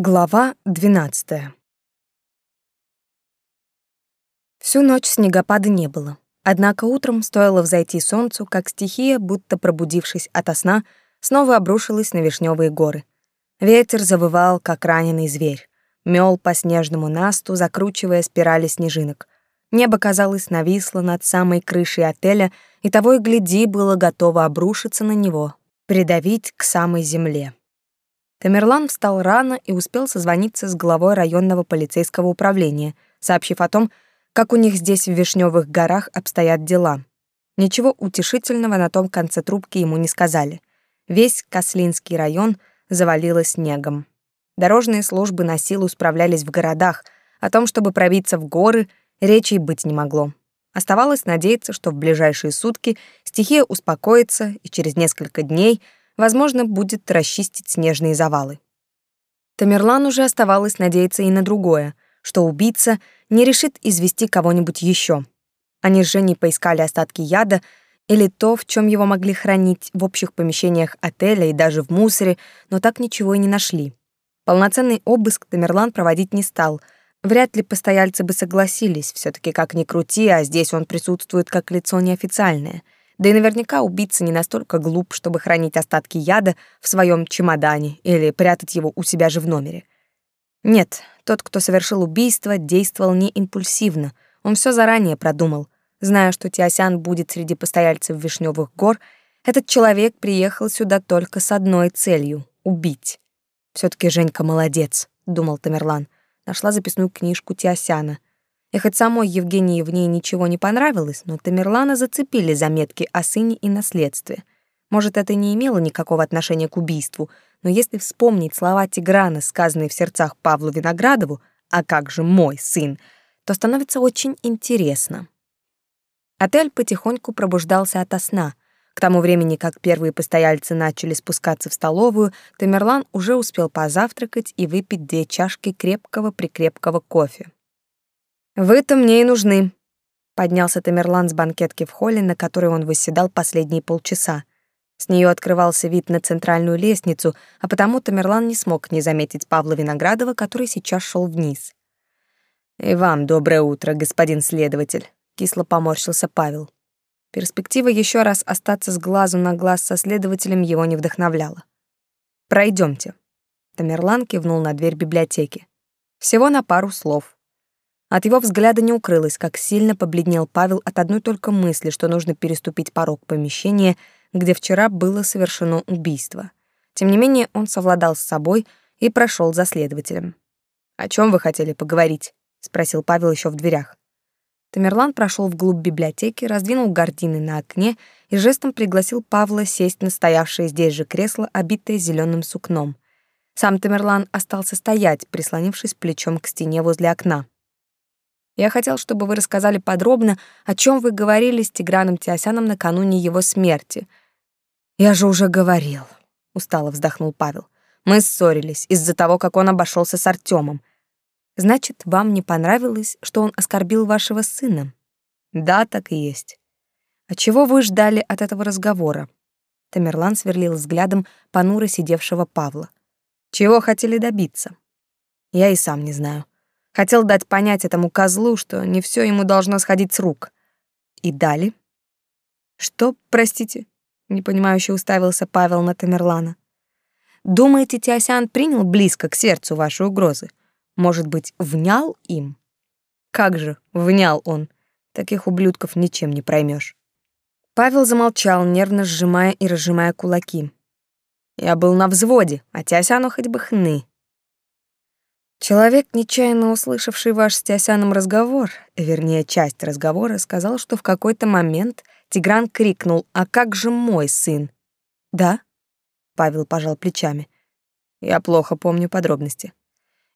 Глава 12. Всю ночь снегопада не было. Однако утром стоило взойти солнцу, как стихия, будто пробудившись ото сна, снова обрушилась на вишневые горы. Ветер завывал, как раненый зверь, мел по снежному насту, закручивая спирали снежинок. Небо, казалось, нависло над самой крышей отеля, и того и гляди было готово обрушиться на него, придавить к самой земле. Тамерлан встал рано и успел созвониться с главой районного полицейского управления, сообщив о том, как у них здесь в Вишневых горах обстоят дела. Ничего утешительного на том конце трубки ему не сказали. Весь Кослинский район завалило снегом. Дорожные службы на силу справлялись в городах, о том, чтобы пробиться в горы, речи и быть не могло. Оставалось надеяться, что в ближайшие сутки стихия успокоится, и через несколько дней — возможно, будет расчистить снежные завалы. Тамерлан уже оставалось надеяться и на другое, что убийца не решит извести кого-нибудь еще. Они с Женей поискали остатки яда или то, в чем его могли хранить в общих помещениях отеля и даже в мусоре, но так ничего и не нашли. Полноценный обыск Тамерлан проводить не стал. Вряд ли постояльцы бы согласились, все таки как ни крути, а здесь он присутствует как лицо неофициальное — да и наверняка убийца не настолько глуп, чтобы хранить остатки яда в своем чемодане или прятать его у себя же в номере. Нет, тот, кто совершил убийство, действовал не импульсивно. Он все заранее продумал. Зная, что Тиосян будет среди постояльцев Вишневых гор, этот человек приехал сюда только с одной целью — убить. все таки Женька молодец, — думал Тамерлан. Нашла записную книжку Тиосяна — и хоть самой Евгении в ней ничего не понравилось, но Тамерлана зацепили заметки о сыне и наследстве. Может, это не имело никакого отношения к убийству, но если вспомнить слова Тиграна, сказанные в сердцах Павлу Виноградову, «А как же мой сын?», то становится очень интересно. Отель потихоньку пробуждался ото сна. К тому времени, как первые постояльцы начали спускаться в столовую, Тамерлан уже успел позавтракать и выпить две чашки крепкого-прикрепкого кофе. Вы-то мне и нужны. Поднялся Тамерлан с банкетки в холле, на которой он восседал последние полчаса. С нее открывался вид на центральную лестницу, а потому Тамерлан не смог не заметить Павла Виноградова, который сейчас шел вниз. «И вам доброе утро, господин следователь», — кисло поморщился Павел. Перспектива еще раз остаться с глазу на глаз со следователем его не вдохновляла. Пройдемте. Тамерлан кивнул на дверь библиотеки. Всего на пару слов. От его взгляда не укрылось, как сильно побледнел Павел от одной только мысли, что нужно переступить порог помещения, где вчера было совершено убийство. Тем не менее, он совладал с собой и прошел за следователем. «О чем вы хотели поговорить?» — спросил Павел еще в дверях. Тамерлан прошел вглубь библиотеки, раздвинул гардины на окне и жестом пригласил Павла сесть на стоявшее здесь же кресло, обитое зеленым сукном. Сам Тамерлан остался стоять, прислонившись плечом к стене возле окна. Я хотел, чтобы вы рассказали подробно, о чем вы говорили с Тиграном Теосяном накануне его смерти. Я же уже говорил, устало вздохнул Павел. Мы ссорились из-за того, как он обошелся с Артемом. Значит, вам не понравилось, что он оскорбил вашего сына? Да, так и есть. А чего вы ждали от этого разговора? Тамерлан сверлил взглядом понуро сидевшего Павла. Чего хотели добиться? Я и сам не знаю. Хотел дать понять этому козлу, что не все ему должно сходить с рук. И дали. Что, простите? Непонимающе уставился Павел на Тамерлана. Думаете, Тиосян принял близко к сердцу ваши угрозы? Может быть, внял им? Как же, внял он. Таких ублюдков ничем не проймешь. Павел замолчал, нервно сжимая и разжимая кулаки. Я был на взводе, а Тиосяну хоть бы хны. Человек, нечаянно услышавший ваш с Тиосяном разговор, вернее, часть разговора, сказал, что в какой-то момент Тигран крикнул «А как же мой сын?» «Да?» — Павел пожал плечами. «Я плохо помню подробности».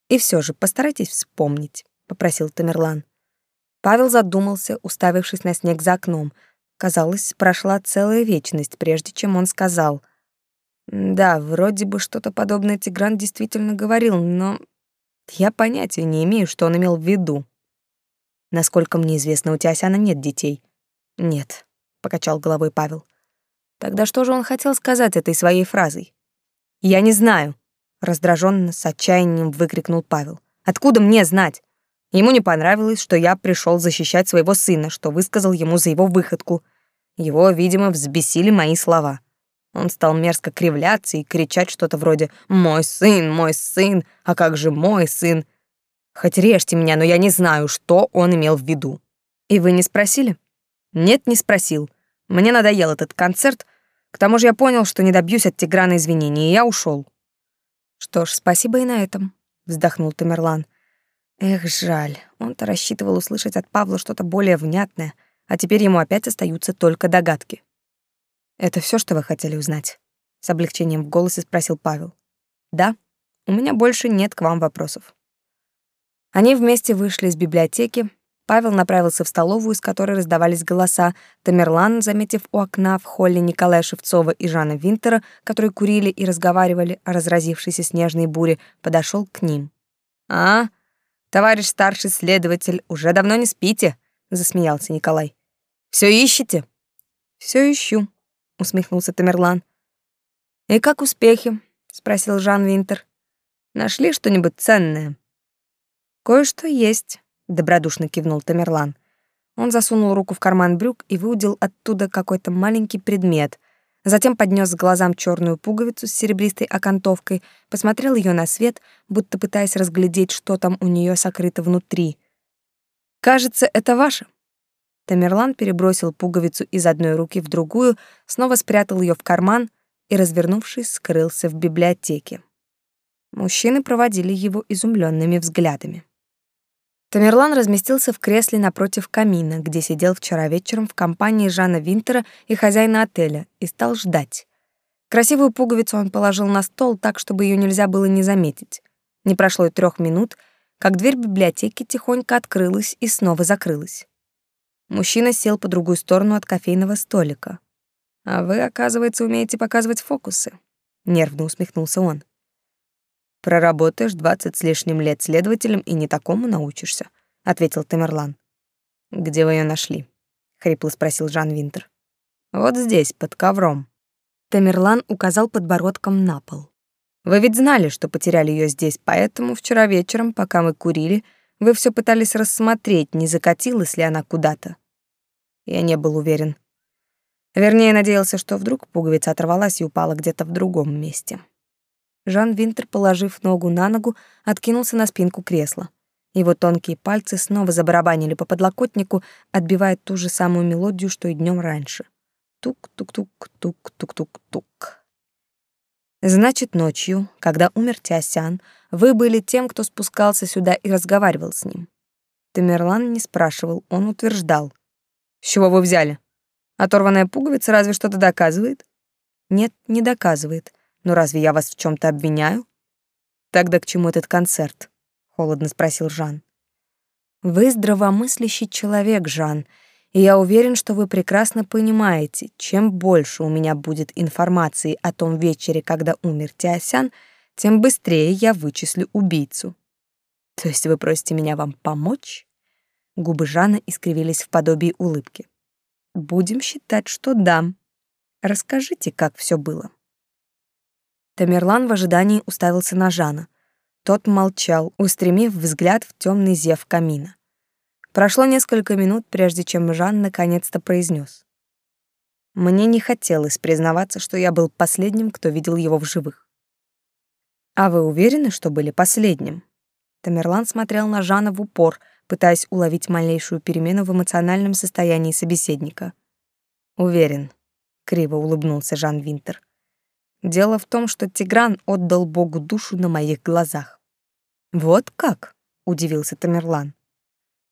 «И все же постарайтесь вспомнить», — попросил Тамерлан. Павел задумался, уставившись на снег за окном. Казалось, прошла целая вечность, прежде чем он сказал. «Да, вроде бы что-то подобное Тигран действительно говорил, но я понятия не имею, что он имел в виду. Насколько мне известно, у Тиосяна нет детей. Нет, покачал головой Павел. Тогда что же он хотел сказать этой своей фразой? Я не знаю, раздраженно, с отчаянием выкрикнул Павел. Откуда мне знать? Ему не понравилось, что я пришел защищать своего сына, что высказал ему за его выходку. Его, видимо, взбесили мои слова. Он стал мерзко кривляться и кричать что-то вроде «Мой сын, мой сын, а как же мой сын?» Хоть режьте меня, но я не знаю, что он имел в виду. И вы не спросили? Нет, не спросил. Мне надоел этот концерт. К тому же я понял, что не добьюсь от Тиграна извинений, и я ушел. Что ж, спасибо и на этом, вздохнул Тамерлан. Эх, жаль. Он-то рассчитывал услышать от Павла что-то более внятное, а теперь ему опять остаются только догадки. Это все, что вы хотели узнать? С облегчением в голосе спросил Павел. Да, у меня больше нет к вам вопросов. Они вместе вышли из библиотеки. Павел направился в столовую, из которой раздавались голоса. Тамерлан, заметив у окна в холле Николая Шевцова и Жана Винтера, которые курили и разговаривали о разразившейся снежной буре, подошел к ним. «А, товарищ старший следователь, уже давно не спите?» — засмеялся Николай. «Все ищете?» «Все ищу», — усмехнулся Тамерлан. «И как успехи?» — спросил Жан Винтер. «Нашли что-нибудь ценное?» Кое-что есть, добродушно кивнул Тамерлан. Он засунул руку в карман брюк и выудил оттуда какой-то маленький предмет. Затем поднес к глазам черную пуговицу с серебристой окантовкой, посмотрел ее на свет, будто пытаясь разглядеть, что там у нее сокрыто внутри. Кажется, это ваше. Тамерлан перебросил пуговицу из одной руки в другую, снова спрятал ее в карман и, развернувшись, скрылся в библиотеке. Мужчины проводили его изумленными взглядами. Тамерлан разместился в кресле напротив камина, где сидел вчера вечером в компании Жана Винтера и хозяина отеля, и стал ждать. Красивую пуговицу он положил на стол так, чтобы ее нельзя было не заметить. Не прошло и трех минут, как дверь библиотеки тихонько открылась и снова закрылась. Мужчина сел по другую сторону от кофейного столика. «А вы, оказывается, умеете показывать фокусы», — нервно усмехнулся он. Проработаешь двадцать с лишним лет следователем и не такому научишься, ответил Тамерлан. Где вы ее нашли? хрипло спросил Жан Винтер. Вот здесь, под ковром. Тамерлан указал подбородком на пол. Вы ведь знали, что потеряли ее здесь, поэтому вчера вечером, пока мы курили, вы все пытались рассмотреть, не закатилась ли она куда-то. Я не был уверен. Вернее, надеялся, что вдруг пуговица оторвалась и упала где-то в другом месте. Жан Винтер, положив ногу на ногу, откинулся на спинку кресла. Его тонкие пальцы снова забарабанили по подлокотнику, отбивая ту же самую мелодию, что и днем раньше. Тук-тук-тук-тук-тук-тук. Значит, ночью, когда умер Тиосян, вы были тем, кто спускался сюда и разговаривал с ним. Тамерлан не спрашивал, он утверждал. С чего вы взяли? Оторванная пуговица разве что-то доказывает? Нет, не доказывает. Но разве я вас в чем то обвиняю? Тогда к чему этот концерт? холодно спросил Жан. Вы здравомыслящий человек, Жан, и я уверен, что вы прекрасно понимаете, чем больше у меня будет информации о том вечере, когда умер Тиосян, тем быстрее я вычислю убийцу. То есть вы просите меня вам помочь? Губы Жана искривились в подобии улыбки. Будем считать, что да. Расскажите, как все было. Тамерлан в ожидании уставился на Жана. Тот молчал, устремив взгляд в темный зев камина. Прошло несколько минут, прежде чем Жан наконец-то произнес: Мне не хотелось признаваться, что я был последним, кто видел его в живых. А вы уверены, что были последним? Тамерлан смотрел на Жана в упор, пытаясь уловить малейшую перемену в эмоциональном состоянии собеседника. Уверен, криво улыбнулся Жан Винтер. Дело в том, что Тигран отдал Богу душу на моих глазах. Вот как? удивился Тамерлан.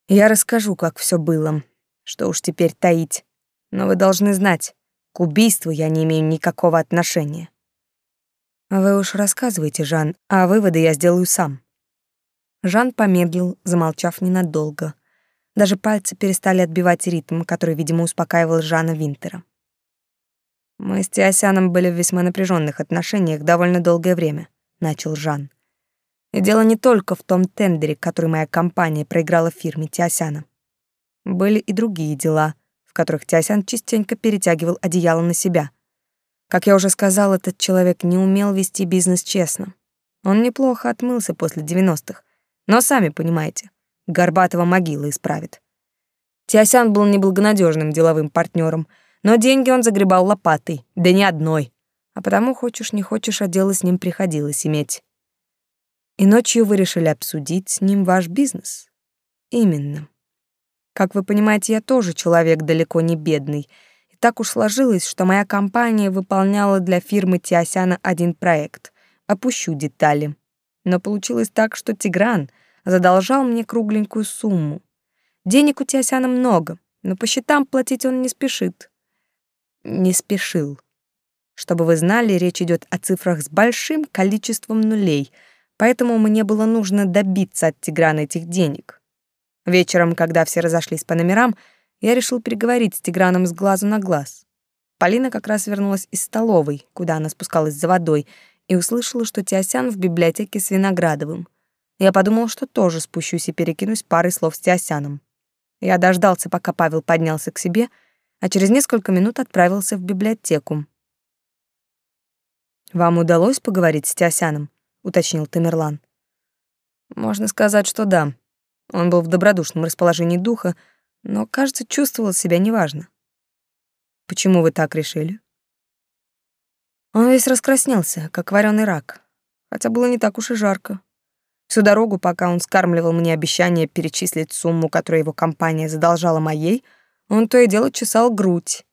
Я расскажу, как все было. Что уж теперь таить. Но вы должны знать, к убийству я не имею никакого отношения. Вы уж рассказывайте, Жан, а выводы я сделаю сам. Жан помедлил, замолчав ненадолго. Даже пальцы перестали отбивать ритм, который, видимо, успокаивал Жана Винтера. Мы с Тиосяном были в весьма напряженных отношениях довольно долгое время, начал Жан. И дело не только в том тендере, который моя компания проиграла фирме Тиосяна. Были и другие дела, в которых Тиосян частенько перетягивал одеяло на себя. Как я уже сказал, этот человек не умел вести бизнес честно. Он неплохо отмылся после девяностых, но сами понимаете, Горбатого могила исправит. Тиосян был неблагонадежным деловым партнером, но деньги он загребал лопатой, да не одной. А потому, хочешь не хочешь, а дело с ним приходилось иметь. И ночью вы решили обсудить с ним ваш бизнес. Именно. Как вы понимаете, я тоже человек далеко не бедный. И так уж сложилось, что моя компания выполняла для фирмы Тиосяна один проект. Опущу детали. Но получилось так, что Тигран задолжал мне кругленькую сумму. Денег у Тиосяна много, но по счетам платить он не спешит. Не спешил. Чтобы вы знали, речь идет о цифрах с большим количеством нулей, поэтому мне было нужно добиться от Тиграна этих денег. Вечером, когда все разошлись по номерам, я решил переговорить с Тиграном с глазу на глаз. Полина как раз вернулась из столовой, куда она спускалась за водой, и услышала, что Тиосян в библиотеке с Виноградовым. Я подумал, что тоже спущусь и перекинусь парой слов с Тиосяном. Я дождался, пока Павел поднялся к себе, а через несколько минут отправился в библиотеку. «Вам удалось поговорить с Тиосяном?» — уточнил Тамерлан. «Можно сказать, что да. Он был в добродушном расположении духа, но, кажется, чувствовал себя неважно. Почему вы так решили?» Он весь раскраснелся, как вареный рак, хотя было не так уж и жарко. Всю дорогу, пока он скармливал мне обещание перечислить сумму, которую его компания задолжала моей, он то и дело чесал грудь.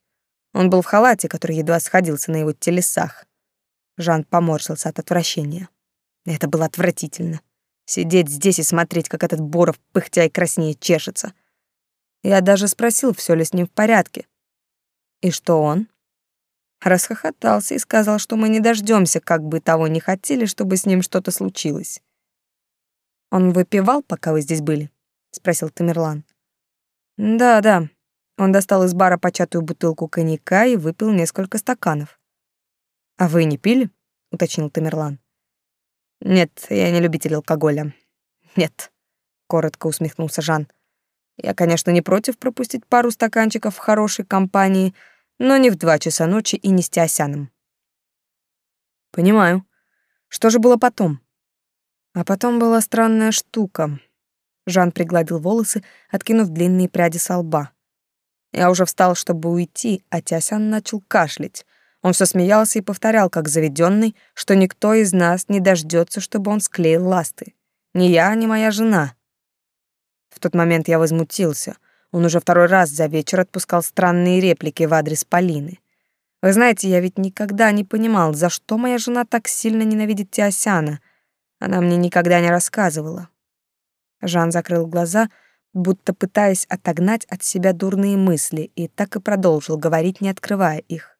Он был в халате, который едва сходился на его телесах. Жан поморщился от отвращения. Это было отвратительно. Сидеть здесь и смотреть, как этот Боров пыхтя и краснее чешется. Я даже спросил, все ли с ним в порядке. И что он? Расхохотался и сказал, что мы не дождемся, как бы того не хотели, чтобы с ним что-то случилось. Он выпивал, пока вы здесь были? спросил Тамерлан. Да, да. Он достал из бара початую бутылку коньяка и выпил несколько стаканов. А вы не пили? уточнил Тамерлан. Нет, я не любитель алкоголя. Нет, коротко усмехнулся Жан. Я, конечно, не против пропустить пару стаканчиков в хорошей компании, но не в два часа ночи и не с Тиосяном. Понимаю. Что же было потом? А потом была странная штука. Жан пригладил волосы, откинув длинные пряди со лба. Я уже встал, чтобы уйти, а Тясян начал кашлять. Он все смеялся и повторял, как заведенный, что никто из нас не дождется, чтобы он склеил ласты. Ни я, ни моя жена. В тот момент я возмутился. Он уже второй раз за вечер отпускал странные реплики в адрес Полины. Вы знаете, я ведь никогда не понимал, за что моя жена так сильно ненавидит Тиосяна. Она мне никогда не рассказывала. Жан закрыл глаза, будто пытаясь отогнать от себя дурные мысли, и так и продолжил говорить, не открывая их.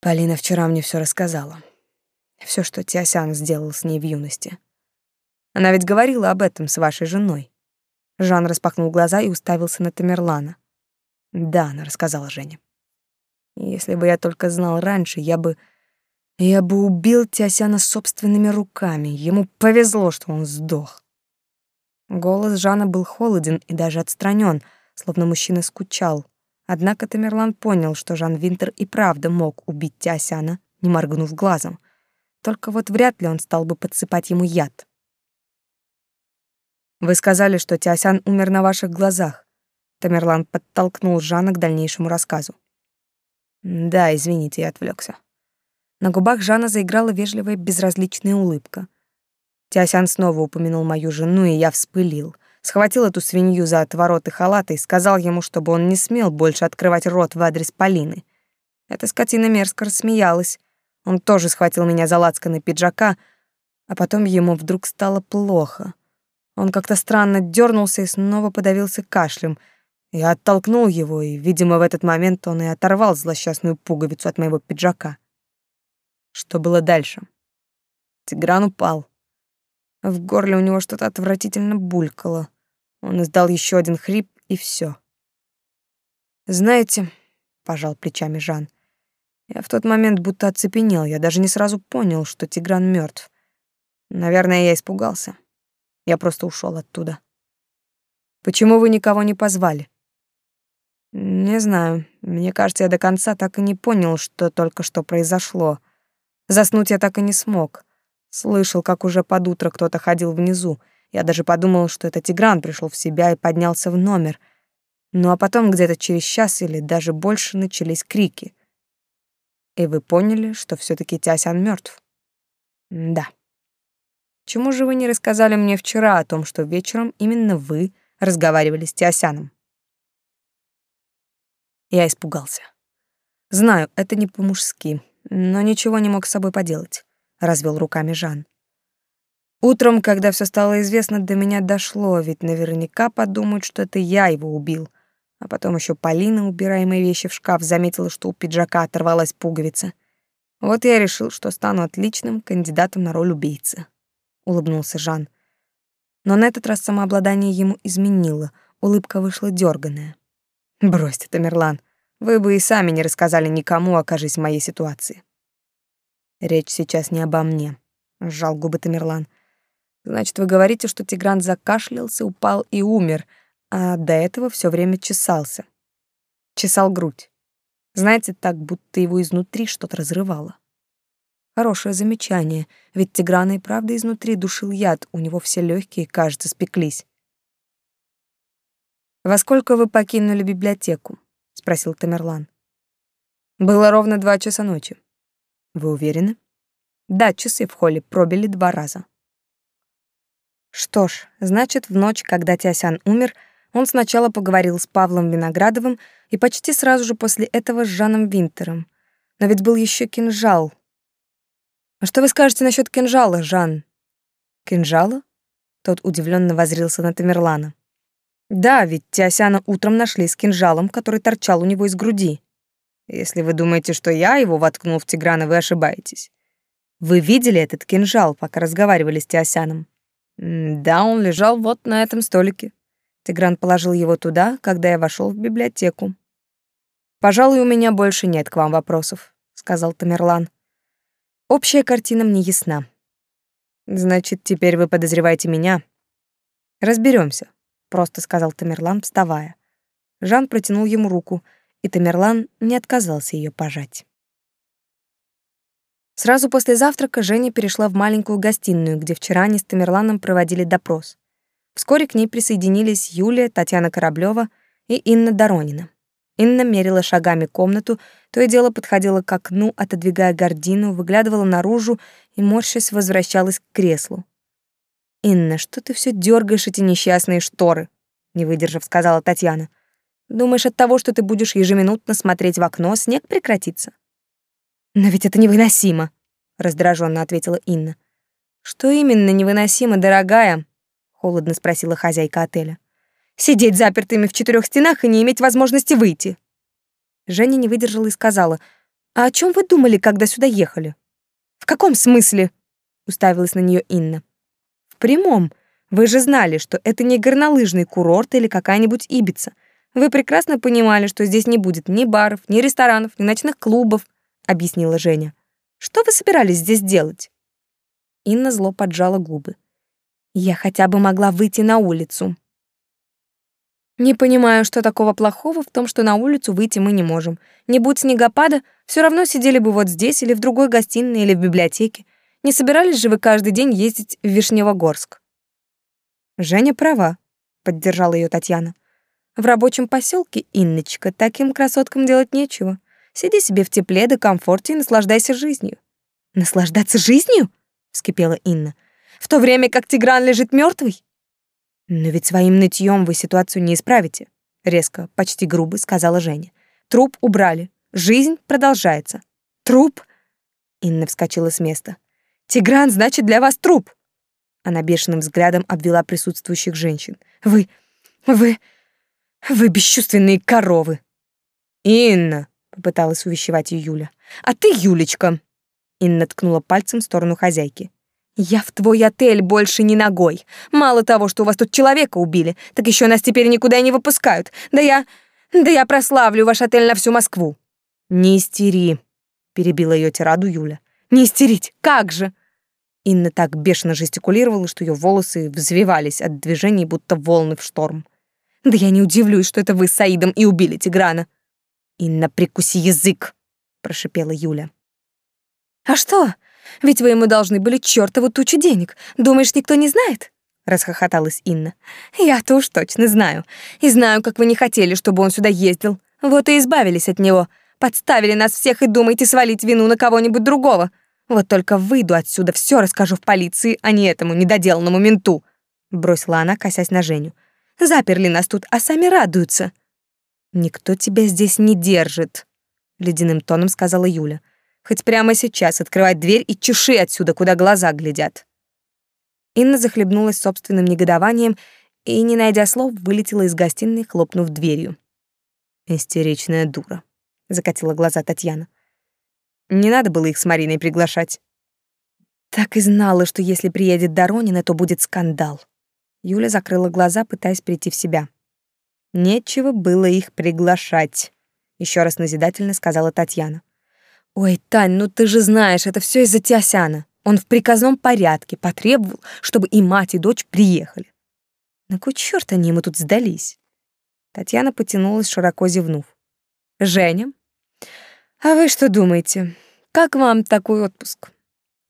Полина вчера мне все рассказала. Все, что Тиосян сделал с ней в юности. Она ведь говорила об этом с вашей женой. Жан распахнул глаза и уставился на Тамерлана. Да, она рассказала Жене. Если бы я только знал раньше, я бы я бы убил Тиосяна собственными руками. Ему повезло, что он сдох. Голос Жана был холоден и даже отстранен, словно мужчина скучал. Однако Тамерлан понял, что Жан Винтер и правда мог убить Тиосяна, не моргнув глазом. Только вот вряд ли он стал бы подсыпать ему яд. «Вы сказали, что Тиосян умер на ваших глазах». Тамерлан подтолкнул Жана к дальнейшему рассказу. «Да, извините, я отвлекся. На губах Жана заиграла вежливая безразличная улыбка. Тясян снова упомянул мою жену, и я вспылил. Схватил эту свинью за отвороты халата и сказал ему, чтобы он не смел больше открывать рот в адрес Полины. Эта скотина мерзко рассмеялась. Он тоже схватил меня за лацканы пиджака, а потом ему вдруг стало плохо. Он как-то странно дернулся и снова подавился кашлем. Я оттолкнул его, и, видимо, в этот момент он и оторвал злосчастную пуговицу от моего пиджака. Что было дальше? Тигран упал. В горле у него что-то отвратительно булькало. Он издал еще один хрип, и все. «Знаете», — пожал плечами Жан, — «я в тот момент будто оцепенел, я даже не сразу понял, что Тигран мертв. Наверное, я испугался. Я просто ушел оттуда». «Почему вы никого не позвали?» «Не знаю. Мне кажется, я до конца так и не понял, что только что произошло. Заснуть я так и не смог. Слышал, как уже под утро кто-то ходил внизу. Я даже подумал, что это Тигран пришел в себя и поднялся в номер. Ну а потом где-то через час или даже больше начались крики. И вы поняли, что все таки Тясян мертв. Да. Чему же вы не рассказали мне вчера о том, что вечером именно вы разговаривали с Тясяном? Я испугался. Знаю, это не по-мужски, но ничего не мог с собой поделать, развел руками Жан. Утром, когда все стало известно, до меня дошло, ведь наверняка подумают, что это я его убил. А потом еще Полина, убирая мои вещи в шкаф, заметила, что у пиджака оторвалась пуговица. Вот я решил, что стану отличным кандидатом на роль убийцы. Улыбнулся Жан. Но на этот раз самообладание ему изменило, улыбка вышла дерганая. Брось ты, Тамерлан. Вы бы и сами не рассказали никому, окажись в моей ситуации. Речь сейчас не обо мне, сжал губы Тамерлан. Значит, вы говорите, что Тигран закашлялся, упал и умер, а до этого все время чесался. Чесал грудь. Знаете, так будто его изнутри что-то разрывало. Хорошее замечание, ведь Тиграна и правда изнутри душил яд, у него все легкие, кажется, спеклись. «Во сколько вы покинули библиотеку?» — спросил Тамерлан. «Было ровно два часа ночи». «Вы уверены?» «Да, часы в холле пробили два раза». Что ж, значит, в ночь, когда Тясян умер, он сначала поговорил с Павлом Виноградовым и почти сразу же после этого с Жаном Винтером. Но ведь был еще кинжал. «А что вы скажете насчет кинжала, Жан?» «Кинжала?» Тот удивленно возрился на Тамерлана. Да, ведь Тиосяна утром нашли с кинжалом, который торчал у него из груди. Если вы думаете, что я его воткнул в Тиграна, вы ошибаетесь. Вы видели этот кинжал, пока разговаривали с Тиосяном? Да, он лежал вот на этом столике. Тигран положил его туда, когда я вошел в библиотеку. Пожалуй, у меня больше нет к вам вопросов, сказал Тамерлан. Общая картина мне ясна. Значит, теперь вы подозреваете меня. Разберемся просто сказал Тамерлан, вставая. Жан протянул ему руку, и Тамерлан не отказался ее пожать. Сразу после завтрака Женя перешла в маленькую гостиную, где вчера они с Тамерланом проводили допрос. Вскоре к ней присоединились Юлия, Татьяна Кораблёва и Инна Доронина. Инна мерила шагами комнату, то и дело подходила к окну, отодвигая гардину, выглядывала наружу и, морщась, возвращалась к креслу. «Инна, что ты все дергаешь эти несчастные шторы?» не выдержав, сказала Татьяна. «Думаешь, от того, что ты будешь ежеминутно смотреть в окно, снег прекратится?» «Но ведь это невыносимо», — раздраженно ответила Инна. «Что именно невыносимо, дорогая?» — холодно спросила хозяйка отеля. «Сидеть запертыми в четырех стенах и не иметь возможности выйти». Женя не выдержала и сказала, «А о чем вы думали, когда сюда ехали?» «В каком смысле?» — уставилась на нее Инна прямом. Вы же знали, что это не горнолыжный курорт или какая-нибудь Ибица. Вы прекрасно понимали, что здесь не будет ни баров, ни ресторанов, ни ночных клубов, объяснила Женя. Что вы собирались здесь делать? Инна зло поджала губы. Я хотя бы могла выйти на улицу. Не понимаю, что такого плохого в том, что на улицу выйти мы не можем. Не будь снегопада, все равно сидели бы вот здесь или в другой гостиной или в библиотеке. Не собирались же вы каждый день ездить в Вишневогорск? Женя права, поддержала ее Татьяна. В рабочем поселке, Инночка, таким красоткам делать нечего. Сиди себе в тепле да комфорте и наслаждайся жизнью. Наслаждаться жизнью? вскипела Инна. В то время как Тигран лежит мертвый? Но ведь своим нытьем вы ситуацию не исправите, резко, почти грубо сказала Женя. Труп убрали. Жизнь продолжается. Труп? Инна вскочила с места. Тигран, значит, для вас труп. Она бешеным взглядом обвела присутствующих женщин. Вы, вы, вы бесчувственные коровы. Инна, попыталась увещевать ее Юля. А ты, Юлечка. Инна ткнула пальцем в сторону хозяйки. Я в твой отель больше не ногой. Мало того, что у вас тут человека убили, так еще нас теперь никуда не выпускают. Да я... Да я прославлю ваш отель на всю Москву. Не истери, перебила ее тираду Юля. Не истерить, как же? Инна так бешено жестикулировала, что ее волосы взвивались от движений, будто волны в шторм. «Да я не удивлюсь, что это вы с Саидом и убили Тиграна!» «Инна, прикуси язык!» — прошипела Юля. «А что? Ведь вы ему должны были чёртову тучу денег. Думаешь, никто не знает?» расхохоталась Инна. Я-то уж точно знаю. И знаю, как вы не хотели, чтобы он сюда ездил. Вот и избавились от него. Подставили нас всех и думаете свалить вину на кого-нибудь другого. Вот только выйду отсюда, все расскажу в полиции, а не этому недоделанному менту, бросила она, косясь на Женю. Заперли нас тут, а сами радуются. Никто тебя здесь не держит, ледяным тоном сказала Юля. Хоть прямо сейчас открывай дверь и чеши отсюда, куда глаза глядят. Инна захлебнулась собственным негодованием и, не найдя слов, вылетела из гостиной, хлопнув дверью. «Истеричная дура», — закатила глаза Татьяна. «Не надо было их с Мариной приглашать». Так и знала, что если приедет Доронина, то будет скандал. Юля закрыла глаза, пытаясь прийти в себя. «Нечего было их приглашать», — еще раз назидательно сказала Татьяна. «Ой, Тань, ну ты же знаешь, это все из-за Тиосяна. Он в приказном порядке потребовал, чтобы и мать, и дочь приехали. На кой черт они ему тут сдались? Татьяна потянулась, широко зевнув. «Женя, а вы что думаете? Как вам такой отпуск?»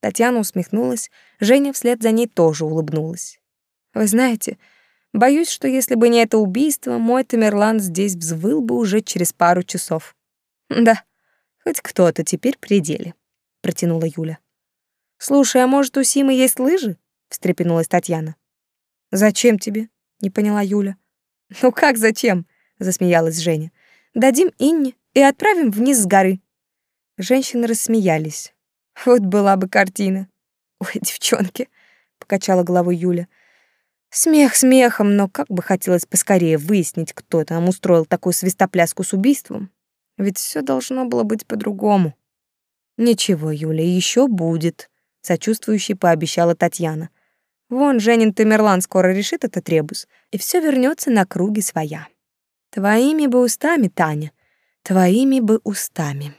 Татьяна усмехнулась, Женя вслед за ней тоже улыбнулась. «Вы знаете, боюсь, что если бы не это убийство, мой Тамерлан здесь взвыл бы уже через пару часов». «Да, хоть кто-то теперь при деле», — протянула Юля. «Слушай, а может, у Симы есть лыжи?» — встрепенулась Татьяна. «Зачем тебе?» — не поняла Юля. «Ну как зачем?» — засмеялась Женя. «Дадим Инне и отправим вниз с горы». Женщины рассмеялись. Вот была бы картина. «Ой, девчонки!» — покачала головой Юля. Смех смехом, но как бы хотелось поскорее выяснить, кто там устроил такую свистопляску с убийством. Ведь все должно было быть по-другому. Ничего, Юля, еще будет сочувствующе пообещала Татьяна. Вон Женин Тамерлан скоро решит этот ребус, и все вернется на круги своя. Твоими бы устами, Таня, твоими бы устами.